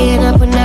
staying up when